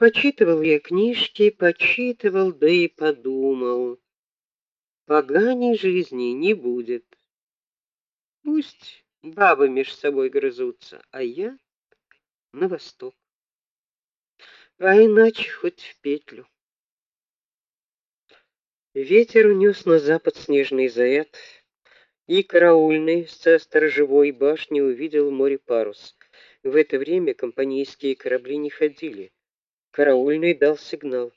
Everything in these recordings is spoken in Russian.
Почитывал я книжки, почитывал, да и подумал: поганей жизни не будет. Пусть бабы меж собой грызутся, а я на восток. А иначе хоть в петлю. Ветер унес на запад снежный заряд, и караульный со сторожевой башни увидел море парус. В это время компанейские корабли не ходили. Караульный дал сигнал.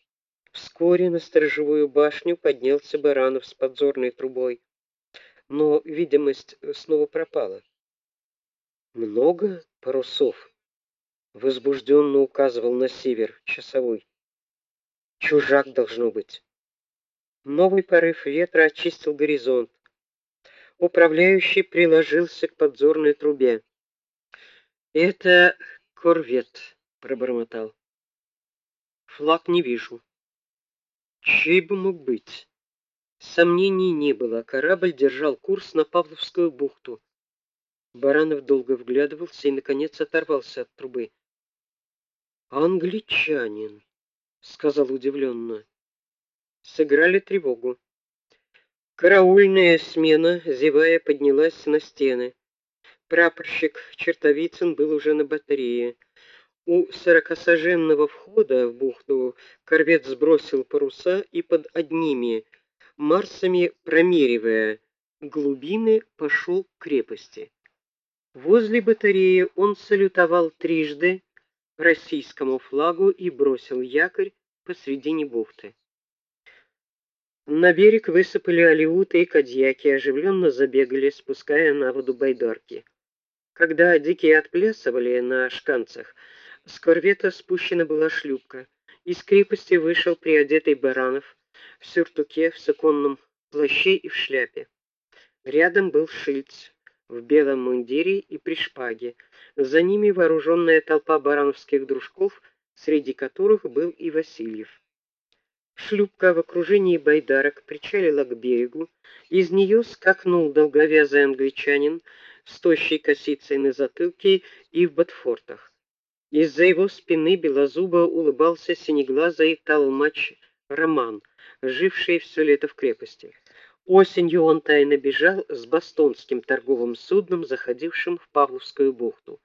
Вскоре на сторожевую башню поднялся Баранов с подзорной трубой. Но видимость снова пропала. Много парусов. Возбужденно указывал на север часовой. Чужак должно быть. Новый порыв ветра очистил горизонт. Управляющий приложился к подзорной трубе. Это корвет, пробормотал. Флаг не вижу. Чей бы мог быть? Сомнений не было. Корабль держал курс на Павловскую бухту. Баранов долго вглядывался и наконец оторвался от трубы. Англичанин, сказал удивленно. Сыграли тревогу. Караульная смена, зевая, поднялась на стены. Прапорщик Чертовицын был уже на батарее. У сорокасаженного входа в бухту корвет сбросил паруса и под одними марсами промеривая глубины, пошел к крепости. Возле батареи он салютовал трижды российскому флагу и бросил якорь посредине бухты. На берег высыпали алиуты и кадьяки, оживленно забегали, спуская на воду байдарки. Когда дикие отплясывали на шканцах, с корвета спущена была шлюпка. Из крепости вышел приодетый Баранов в сюртуке, в суконном плаще и в шляпе. Рядом был Шильц в белом мундире и при шпаге. За ними вооруженная толпа барановских дружков, среди которых был и Васильев. Шлюпка в окружении байдарок причалила к берегу. Из нее скакнул долговязый англичанин с тощей косицей на затылке и в ботфортах. Из-за его спины белозубо улыбался синеглазый толмач Роман, живший все лето в крепости. Осенью он тайно бежал с бостонским торговым судном, заходившим в Павловскую бухту.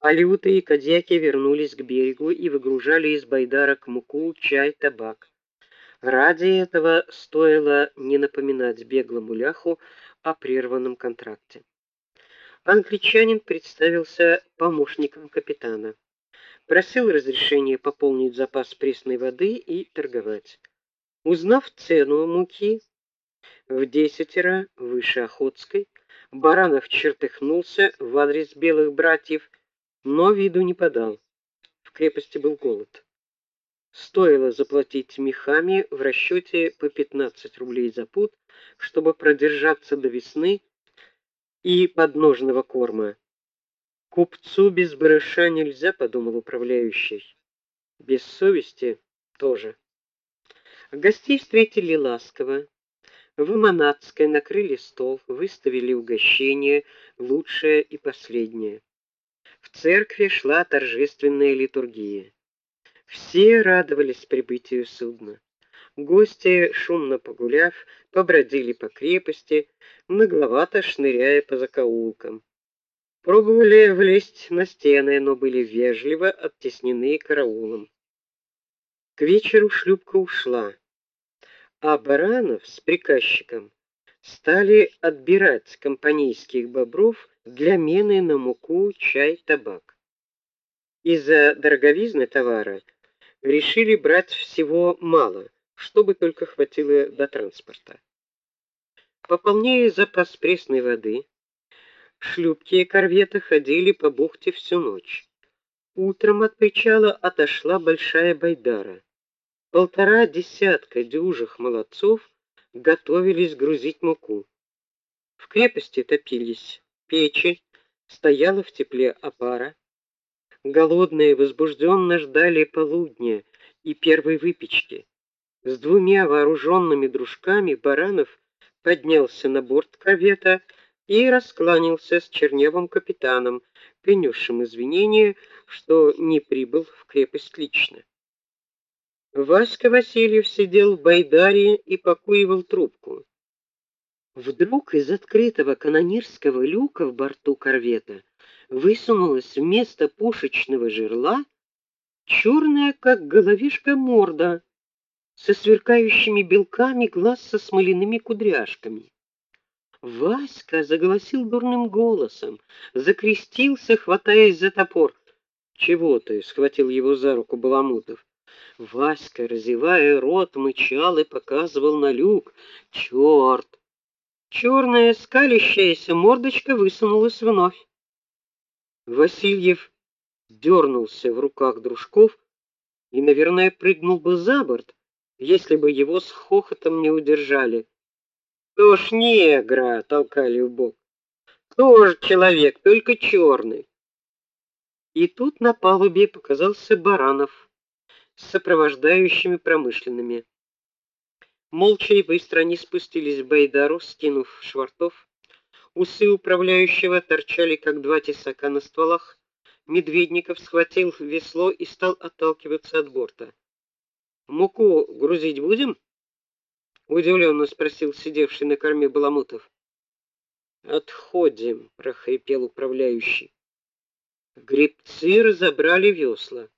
Алюты и кадьяки вернулись к берегу и выгружали из байдарок муку, чай, табак. Ради этого стоило не напоминать беглому ляху о прерванном контракте. Англичанин представился помощником капитана просил разрешения пополнить запас пресной воды и торговать. Узнав цену муки в десятеро выше охотской, Баранов чертыхнулся в адрес белых братьев, но виду не подал. В крепости был голод. Стоило заплатить мехами в расчете по 15 рублей за пуд, чтобы продержаться до весны и подножного корма. Купцу без барыша нельзя, подумал управляющий. Без совести тоже. Гостей встретили ласково. В Манатской накрыли стол, выставили угощение, лучшее и последнее. В церкви шла торжественная литургия. Все радовались прибытию судна. Гости, шумно погуляв, побродили по крепости, нагловато шныряя по закоулкам. Пробовали влезть на стены, но были вежливо оттеснены караулом. К вечеру шлюпка ушла, а Баранов с приказчиком стали отбирать компанейских бобров для мены на муку, чай, табак. Из-за дороговизны товара решили брать всего мало, чтобы только хватило до транспорта. Пополняя запас пресной воды, Шлюпки и корветы ходили по бухте всю ночь. Утром от причала отошла большая байдара. Полтора десятка дюжих молодцов готовились грузить муку. В крепости топились печи, стояла в тепле опара. Голодные возбужденно ждали полудня и первой выпечки. С двумя вооруженными дружками Баранов поднялся на борт корвета и раскланялся с черневым капитаном, принесшим извинения, что не прибыл в крепость лично. Васька Васильев сидел в байдаре и покуривал трубку. Вдруг из открытого канонирского люка в борту корвета высунулась вместо пушечного жерла черная, как головешка морда, со сверкающими белками глаз со смоляными кудряшками. Васька заголосил дурным голосом, закрестился, хватаясь за топор. "Чего ты?" схватил его за руку Баламутов. Васька, разевая рот, мычал и показывал на люк. Черт! Черная скалящаяся мордочка высунулась вновь. Васильев дернулся в руках дружков и, наверное, прыгнул бы за борт, если бы его с хохотом не удержали. Кто ж негра толкали в бок? Кто ж человек, только черный? И тут на палубе показался Баранов с сопровождающими промышленными. Молча и быстро они спустились в Байдару, скинув швартов. Усы управляющего торчали как два тесака на стволах. Медведников схватил весло и стал отталкиваться от борта. Муку грузить будем? Удивленно спросил сидевший на корме Баламутов. Отходим, прохрипел управляющий. Гребцы разобрали весла.